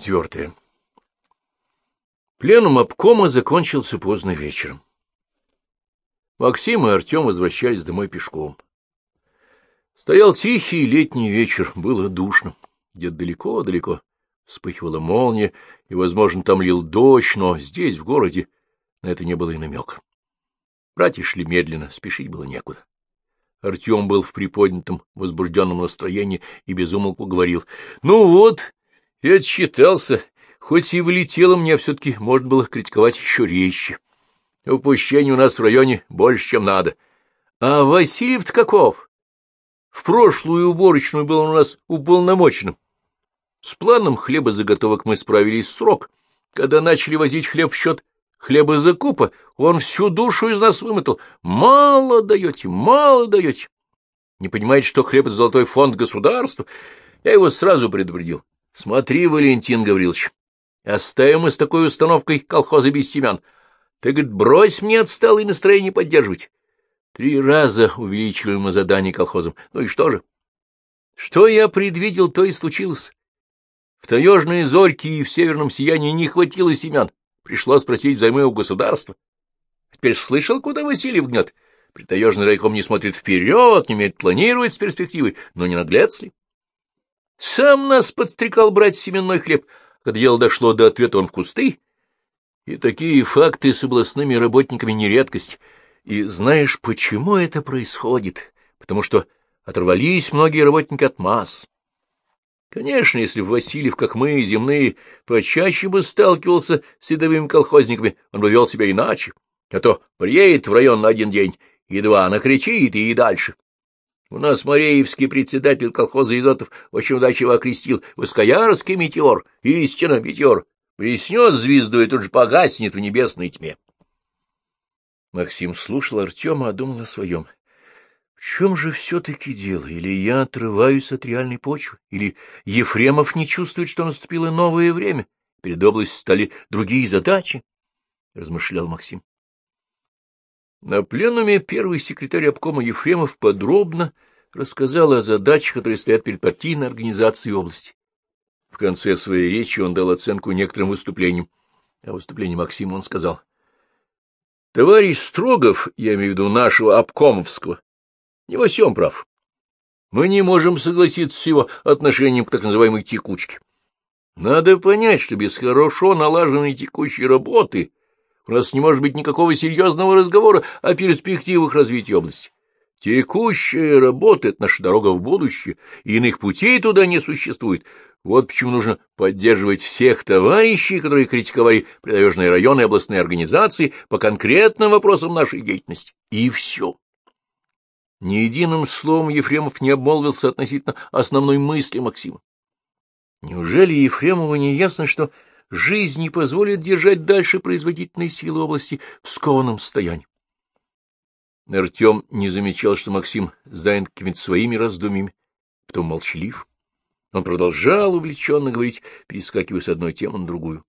Четвертое. Пленум обкома закончился поздно вечером. Максим и Артем возвращались домой пешком. Стоял тихий летний вечер, было душно. Где-то далеко-далеко вспыхивала молния, и, возможно, там лил дождь, но здесь, в городе, на это не было и намека. Братья шли медленно, спешить было некуда. Артем был в приподнятом, возбужденном настроении и безумолку говорил. — Ну вот, я отчитался. Хоть и влетело мне, все-таки можно было критиковать еще резче. Упущений у нас в районе больше, чем надо. А Васильев-то каков? В прошлую уборочную был он у нас уполномоченным. С планом хлебозаготовок мы справились в срок. Когда начали возить хлеб в счет хлебозакупа, он всю душу из нас вымотал. Мало даете, мало даете. Не понимаете, что хлеб — это золотой фонд государства? Я его сразу предупредил. Смотри, Валентин Гаврилович, оставим мы с такой установкой колхоза без семян. Ты, говорит, брось мне отсталое настроение поддерживать. Три раза увеличивали мы задание колхозам. Ну и что же? Что я предвидел, то и случилось. В таежные зорьки и в северном сиянии не хватило семян. Пришлось спросить взаймы у государства. Теперь слышал, куда Васильев гнет? Притаежный райком не смотрит вперед, не умеет планировать с перспективой, но не наглец ли? Сам нас подстрекал брать семенной хлеб. Когда дело дошло до ответа, он в кусты. И такие факты с областными работниками не редкость. И знаешь, почему это происходит? Потому что оторвались многие работники от масс. Конечно, если бы Васильев, как мы, земные, почаще бы сталкивался с рядовыми колхозниками, он бы вел себя иначе, а то приедет в район на один день, едва накричит и, дальше. У нас Мореевский председатель колхоза Изотов очень удачливо окрестил Воскоярский метеор, истинно метеор, приснет звезду и тут же погаснет в небесной тьме. Максим слушал Артема, а думал о своем. В чем же все-таки дело? Или я отрываюсь от реальной почвы? Или Ефремов не чувствует, что наступило новое время? Перед областью стали другие задачи? — размышлял Максим. На пленуме первый секретарь обкома Ефремов подробно рассказал о задачах, которые стоят перед партийной организацией области. В конце своей речи он дал оценку некоторым выступлениям. О выступлении Максима он сказал. — Товарищ Строгов, я имею в виду нашего обкомовского, не во всем прав. Мы не можем согласиться с его отношением к так называемой текучке. Надо понять, что без хорошо налаженной текущей работы у нас не может быть никакого серьезного разговора о перспективах развития области. Текущая работа — это наша дорога в будущее, и иных путей туда не существует. Вот почему нужно поддерживать всех товарищей, которые критиковали придорожные районы и областные организации по конкретным вопросам нашей деятельности. И все. Ни единым словом Ефремов не обмолвился относительно основной мысли Максима. Неужели Ефремову не ясно, что жизнь не позволит держать дальше производительные силы области в скованном состоянии? Артем не замечал, что Максим занят какими-то своими раздумьями, потом молчалив. Он продолжал увлеченно говорить, перескакивая с одной темы на другую.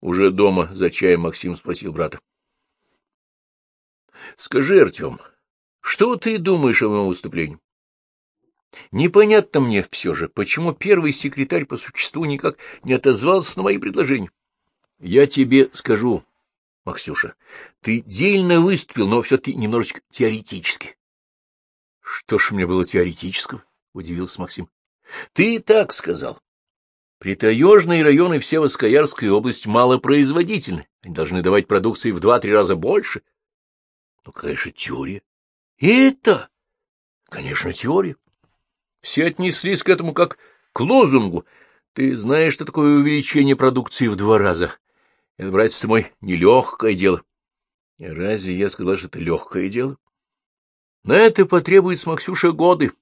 Уже дома за чаем Максим спросил брата. — Скажи, Артем, — что ты думаешь о моем выступлении? Непонятно мне все же, почему первый секретарь по существу никак не отозвался на мои предложения. Я тебе скажу, Максюша, ты дельно выступил, но все-таки немножечко теоретически. Что ж мне было теоретического? — удивился Максим. — Ты так сказал. Притаежные районы Всевоскоярской области малопроизводительны. Они должны давать продукции в два-три раза больше. Ну, конечно, теория. Это, конечно, теория. Все отнеслись к этому как к лозунгу. Ты знаешь, что такое увеличение продукции в два раза? Это, братец ты мой, нелегкое дело. Разве я сказал, что это легкое дело? На это потребуется, Максюша, годы.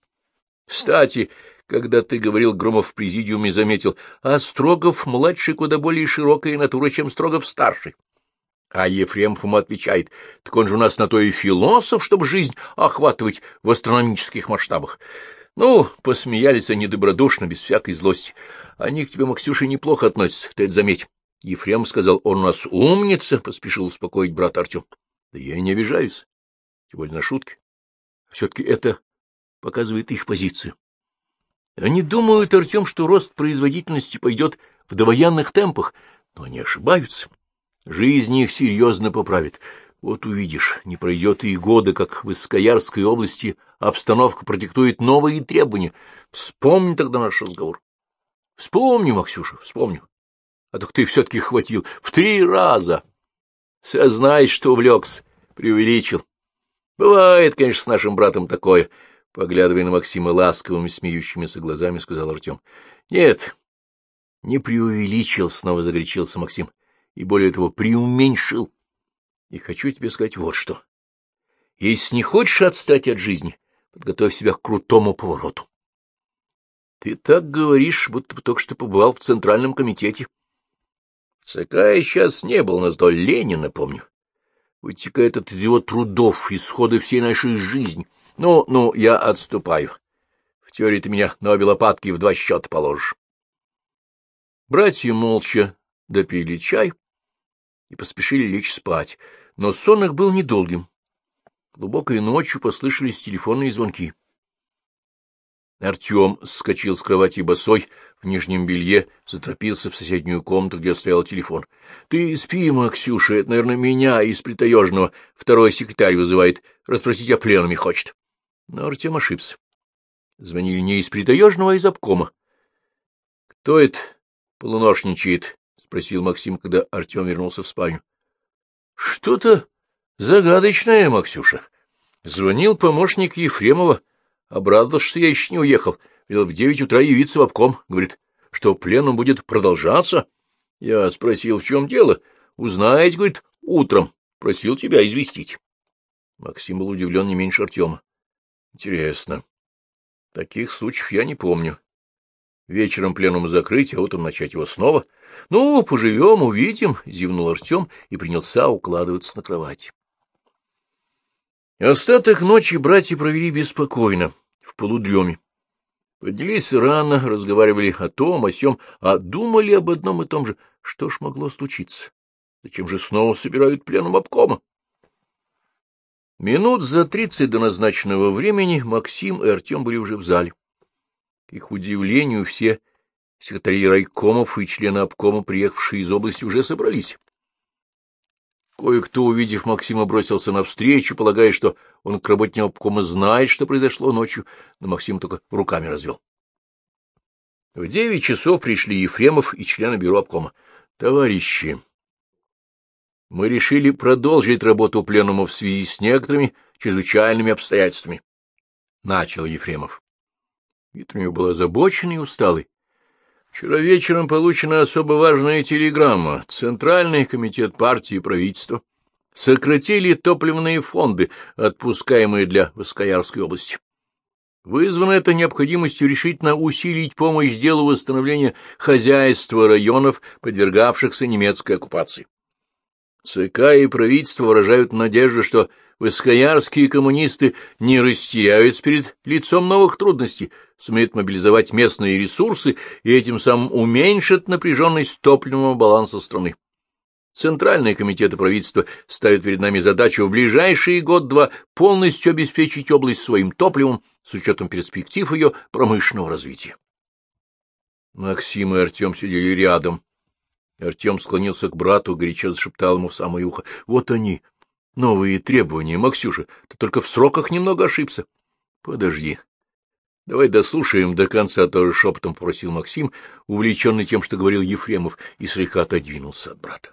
Кстати, когда ты говорил, Громов в президиуме заметил, а Строгов-младший куда более широкая натура, чем Строгов-старший. А Ефремов ему отвечает, так он же у нас на то и философ, чтобы жизнь охватывать в астрономических масштабах. Ну, посмеялись они добродушно, без всякой злости. Они к тебе, Максюша, неплохо относятся, ты это заметь. Ефрем сказал, он у нас умница, — поспешил успокоить брат Артем. Да я и не обижаюсь, тем более на шутки. Все-таки это показывает их позицию. Они думают, Артем, что рост производительности пойдет в довоенных темпах, но они ошибаются. Жизнь их серьезно поправит. Вот увидишь, не пройдет и года, как в Искаярской области обстановка продиктует новые требования. Вспомни тогда наш разговор. Вспомни, Максюша, вспомню. А так ты все-таки хватил в три раза. Сознай, что увлекся, преувеличил. Бывает, конечно, с нашим братом такое, — поглядывая на Максима ласковыми, смеющимися глазами, сказал Артем. — Нет, не преувеличил, — снова загорячился Максим, — и более того, преуменьшил. И хочу тебе сказать вот что. Если не хочешь отстать от жизни, подготовь себя к крутому повороту. Ты так говоришь, будто только что побывал в Центральном комитете. ЦК я сейчас не был, но столь Ленина помню. Вытекает от его трудов, исходы всей нашей жизни. Ну, ну, я отступаю. В теории ты меня на обе лопатки в два счета положишь. Братья молча допили чай и поспешили лечь спать, но сон их был недолгим. Глубокой ночью послышались телефонные звонки. Артем скочил с кровати босой, в нижнем белье, заторопился в соседнюю комнату, где стоял телефон. — Ты спи, Максюша, это, наверное, меня из Притаежного второй секретарь вызывает, расспросить о пленуме хочет. Но Артем ошибся. Звонили не из Притаежного, а из обкома. — Кто это полуношничает? — спросил Максим, когда Артем вернулся в спальню. — Что-то загадочное, Максюша. Звонил помощник Ефремова. — Обрадовался, что я еще не уехал. Велел в девять утра явиться в обком. Говорит, что пленум будет продолжаться. Я спросил, в чем дело. Узнаете, говорит, утром. Просил тебя известить. Максим был удивлен не меньше Артема. Интересно. Таких случаев я не помню. Вечером пленум закрыть, а утром начать его снова. Ну, поживем, увидим, — зевнул Артем и принялся укладываться на кровать. Остаток ночи братья провели беспокойно в полудреме. Поднялись рано, разговаривали о том, о сём, а думали об одном и том же. Что ж могло случиться? Зачем же снова собирают пленум обкома? Минут за тридцать до назначенного времени Максим и Артем были уже в зале. К их удивлению, все секретари райкомов и члены обкома, приехавшие из области, уже собрались. Кое-кто, увидев Максима, бросился навстречу, полагая, что он к работникам обкома знает, что произошло ночью, но Максим только руками развел. В девять часов пришли Ефремов и члены бюро обкома. — Товарищи, мы решили продолжить работу пленума в связи с некоторыми чрезвычайными обстоятельствами. Начал Ефремов. Вид у него был озабоченный и усталый. Вчера вечером получена особо важная телеграмма. Центральный комитет партии и правительства сократили топливные фонды, отпускаемые для Воскоярской области. Вызвано это необходимостью решительно усилить помощь делу восстановления хозяйства районов, подвергавшихся немецкой оккупации. ЦК и правительство выражают надежду, что воскоярские коммунисты не растеряются перед лицом новых трудностей, сумеют мобилизовать местные ресурсы и этим самым уменьшат напряженность топливного баланса страны. Центральные комитеты правительства ставят перед нами задачу в ближайшие год-два полностью обеспечить область своим топливом с учетом перспектив ее промышленного развития. Максим и Артем сидели рядом. Артем склонился к брату, горячо зашептал ему в самое ухо. — Вот они, новые требования, Максюша. Ты только в сроках немного ошибся. — Подожди. Давай дослушаем до конца, тоже шепотом попросил Максим, увлеченный тем, что говорил Ефремов, и слегка отодвинулся от брата.